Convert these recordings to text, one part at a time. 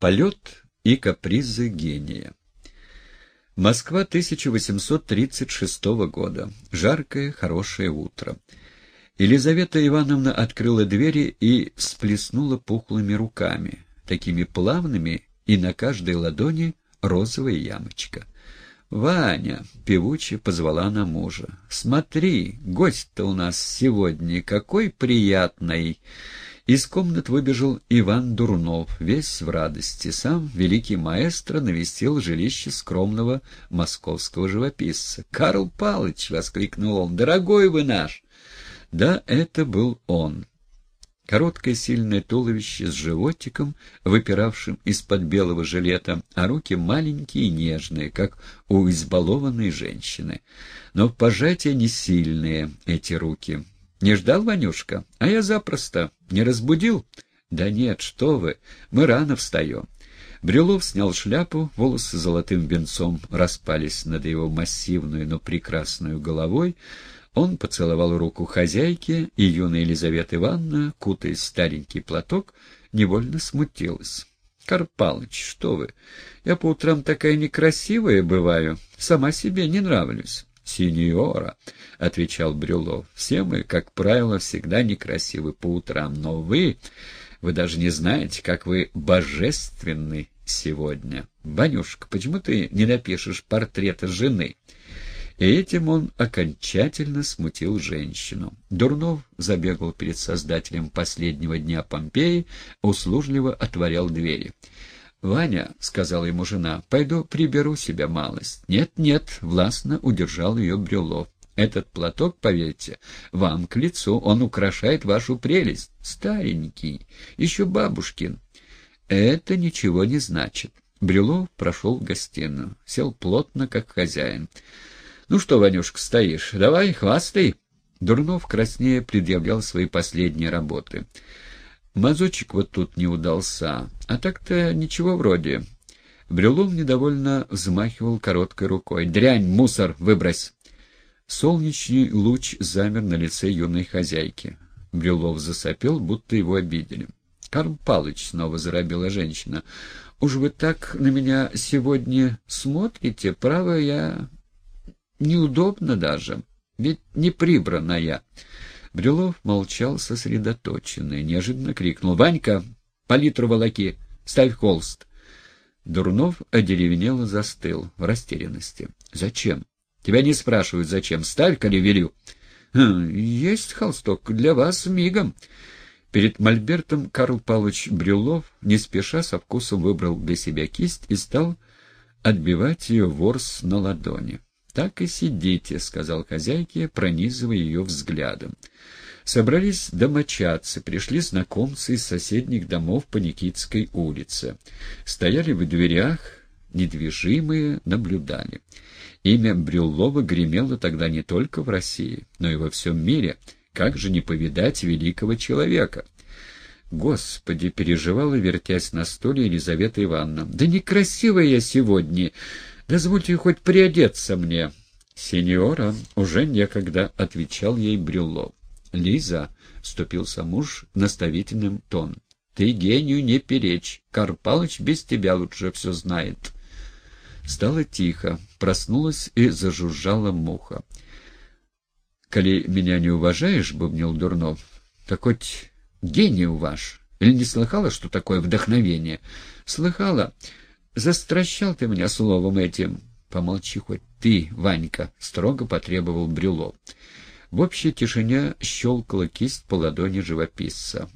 Полет и капризы гения. Москва 1836 года. Жаркое, хорошее утро. Елизавета Ивановна открыла двери и всплеснула пухлыми руками, такими плавными, и на каждой ладони розовая ямочка. «Ваня!» — певуче позвала на мужа. «Смотри, гость-то у нас сегодня какой приятный!» Из комнат выбежал Иван Дурнов, весь в радости. Сам великий маэстро навестил жилище скромного московского живописца. «Карл Палыч!» — воскликнул он. «Дорогой вы наш!» Да, это был он. Короткое сильное туловище с животиком, выпиравшим из-под белого жилета, а руки маленькие и нежные, как у избалованной женщины. Но пожатия не сильные, эти руки. Не ждал Ванюшка? А я запросто. Не разбудил? Да нет, что вы, мы рано встаем. Брюлов снял шляпу, волосы золотым венцом распались над его массивную, но прекрасную головой. Он поцеловал руку хозяйки, и юная Елизавета Ивановна, кутаясь в старенький платок, невольно смутилась. — Карпалыч, что вы, я по утрам такая некрасивая бываю, сама себе не нравлюсь. «Синьора», — отвечал Брюлов, — «все мы, как правило, всегда некрасивы по утрам, но вы, вы даже не знаете, как вы божественны сегодня. Банюшка, почему ты не напишешь портрета жены?» И этим он окончательно смутил женщину. Дурнов забегал перед создателем последнего дня Помпеи, услужливо отворял двери. «Ваня», — сказала ему жена, — «пойду приберу себя малость». «Нет-нет», — властно удержал ее Брюлов. «Этот платок, поверьте, вам к лицу, он украшает вашу прелесть. Старенький, еще бабушкин». «Это ничего не значит». Брюлов прошел в гостиную, сел плотно, как хозяин. «Ну что, Ванюшка, стоишь? Давай, хвастай». Дурнов краснее предъявлял свои последние работы. Мазочек вот тут не удался, а так-то ничего вроде. Брюлов недовольно взмахивал короткой рукой. «Дрянь, мусор, выбрось!» Солнечный луч замер на лице юной хозяйки. Брюлов засопел, будто его обидели. «Карл Палыч», — снова заробила женщина, — «уж вы так на меня сегодня смотрите, право, я... неудобно даже, ведь не прибрана я». Брюлов молчал сосредоточенный, неожиданно крикнул. — Ванька, палитру волоки, ставь холст. Дурнов одеревенело застыл в растерянности. — Зачем? — Тебя не спрашивают, зачем. Ставь, коли велю. «Хм, — Есть холсток для вас мигом. Перед мольбертом Карл Павлович Брюлов не спеша со вкусом выбрал для себя кисть и стал отбивать ее ворс на ладони. «Так и сидите», — сказал хозяйке, пронизывая ее взглядом. Собрались домочадцы, пришли знакомцы из соседних домов по Никитской улице. Стояли в дверях, недвижимые, наблюдали. Имя Брюллова гремело тогда не только в России, но и во всем мире. Как же не повидать великого человека? Господи, переживала, вертясь на стуле Елизавета Ивановна. Да некрасивая я сегодня. Дозвольте хоть приодеться мне. Сеньора, уже некогда, — отвечал ей Брюллов. Лиза, — вступился муж наставительным тон, — ты гению не перечь. Карпалыч без тебя лучше все знает. Стало тихо, проснулась и зажужжала муха. — Коли меня не уважаешь, — бубнил Дурнов, — так хоть гений ваш. Или не слыхала, что такое вдохновение? — Слыхала. Застращал ты меня словом этим. Помолчи хоть ты, Ванька, — строго потребовал Брюлов. В общей тишине щелкала кисть по ладони живописца.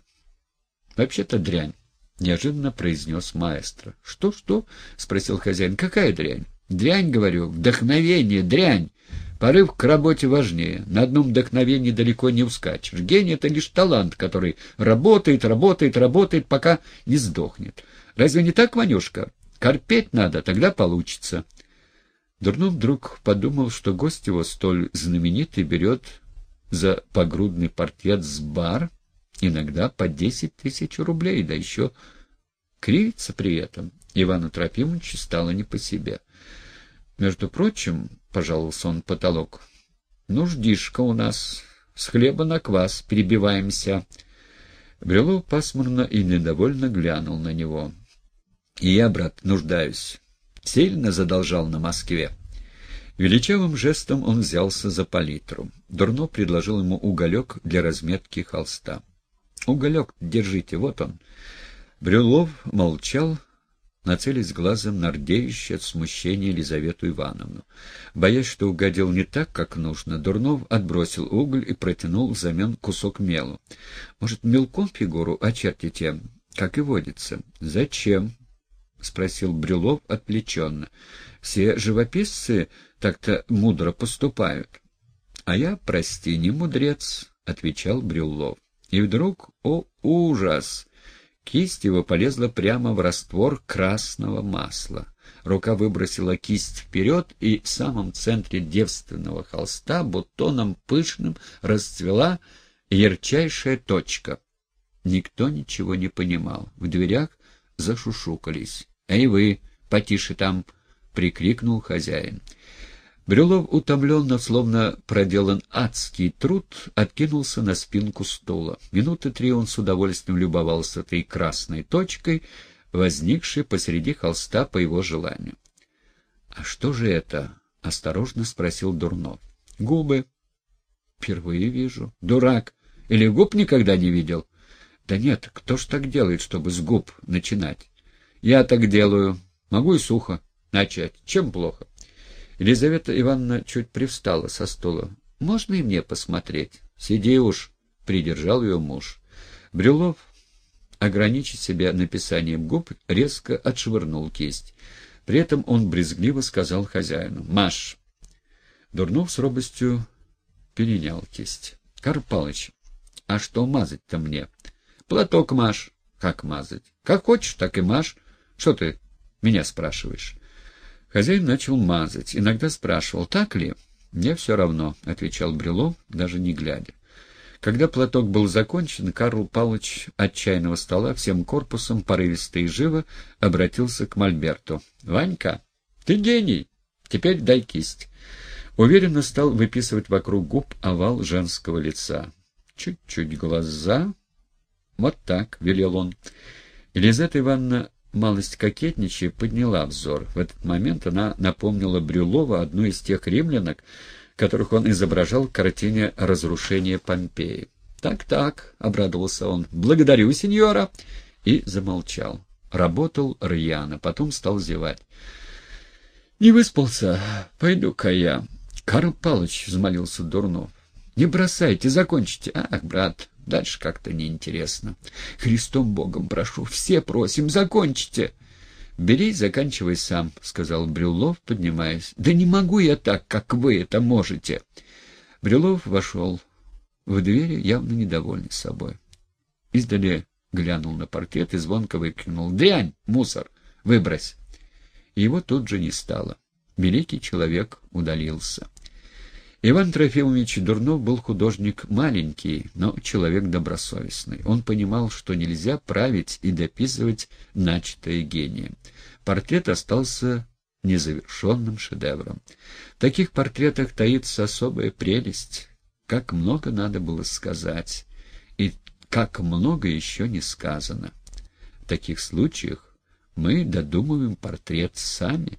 — Вообще-то дрянь, — неожиданно произнес маэстро. «Что, — Что-что? — спросил хозяин. — Какая дрянь? — Дрянь, говорю, вдохновение, дрянь. Порыв к работе важнее. На одном вдохновении далеко не ускачешь. Гений — это лишь талант, который работает, работает, работает, пока не сдохнет. Разве не так, Ванюшка? Корпеть надо, тогда получится. Дурнов вдруг подумал, что гость его столь знаменитый берет за погрудный портрет с бар иногда по десять тысяч рублей, да еще кривится при этом. Ивану Трофимовичу стало не по себе. Между прочим, — пожаловался он потолок, — нуждишка у нас, с хлеба на квас перебиваемся. Брюлов пасмурно и недовольно глянул на него. И я, брат, нуждаюсь. Сильно задолжал на Москве. Величавым жестом он взялся за палитру. Дурно предложил ему уголек для разметки холста. «Уголек, держите, вот он». Брюлов молчал, нацелись глазом на от смущения Елизавету Ивановну. Боясь, что угодил не так, как нужно, Дурнов отбросил уголь и протянул взамен кусок мелу. «Может, мелком фигуру очертите, как и водится?» «Зачем?» — спросил Брюлов отвлеченно. «Все живописцы так-то мудро поступают». «А я, прости, не мудрец», — отвечал Брюлов. И вдруг, о ужас! Кисть его полезла прямо в раствор красного масла. Рука выбросила кисть вперед, и в самом центре девственного холста бутоном пышным расцвела ярчайшая точка. Никто ничего не понимал. В дверях зашушукались. «Эй вы, потише там!» — прикрикнул хозяин. Брюлов, утомленно, словно проделан адский труд, откинулся на спинку стула. Минуты три он с удовольствием любовался этой красной точкой, возникшей посреди холста по его желанию. — А что же это? — осторожно спросил Дурнов. — Губы. — Впервые вижу. — Дурак! Или губ никогда не видел? — Да нет, кто ж так делает, чтобы с губ начинать? — Я так делаю. Могу и сухо начать. Чем плохо? Елизавета Ивановна чуть привстала со стула. «Можно и мне посмотреть?» «Сиди уж», — придержал ее муж. Брюлов, ограничить себя написанием губ, резко отшвырнул кисть. При этом он брезгливо сказал хозяину «Маш». Дурнов с робостью перенял кисть. «Карл Палыч, а что мазать-то мне?» «Платок маш». «Как мазать?» «Как хочешь, так и маш. Что ты меня спрашиваешь?» Хозяин начал мазать. Иногда спрашивал, так ли? «Мне все равно», — отвечал Брюлов, даже не глядя. Когда платок был закончен, Карл Павлович отчаянного стола всем корпусом, порывисто и живо, обратился к Мольберту. — Ванька, ты гений! Теперь дай кисть. Уверенно стал выписывать вокруг губ овал женского лица. Чуть-чуть глаза. Вот так, — велел он. Елизавета Ивановна малость кокетничая, подняла взор. В этот момент она напомнила Брюлова одну из тех римлянок, которых он изображал в картине «Разрушение Помпеи». «Так-так», — обрадовался он, — «благодарю, сеньора», и замолчал. Работал рьяно, потом стал зевать. «Не выспался? Пойду-ка я». «Карл Павлович», — взмолился Дурнов, — «не бросайте, закончите». «Ах, брат, Дальше как-то неинтересно. Христом Богом прошу, все просим, закончите. Бери заканчивай сам, — сказал Брюлов, поднимаясь. Да не могу я так, как вы это можете. Брюлов вошел в двери, явно недовольный собой. Издали глянул на паркет и звонко выкрикнул. «Дрянь! Мусор! Выбрось!» его тут же не стало. Великий человек удалился. Иван Трофимович Дурнов был художник маленький, но человек добросовестный. Он понимал, что нельзя править и дописывать начатое гением. Портрет остался незавершенным шедевром. В таких портретах таится особая прелесть. Как много надо было сказать, и как много еще не сказано. В таких случаях мы додумываем портрет сами.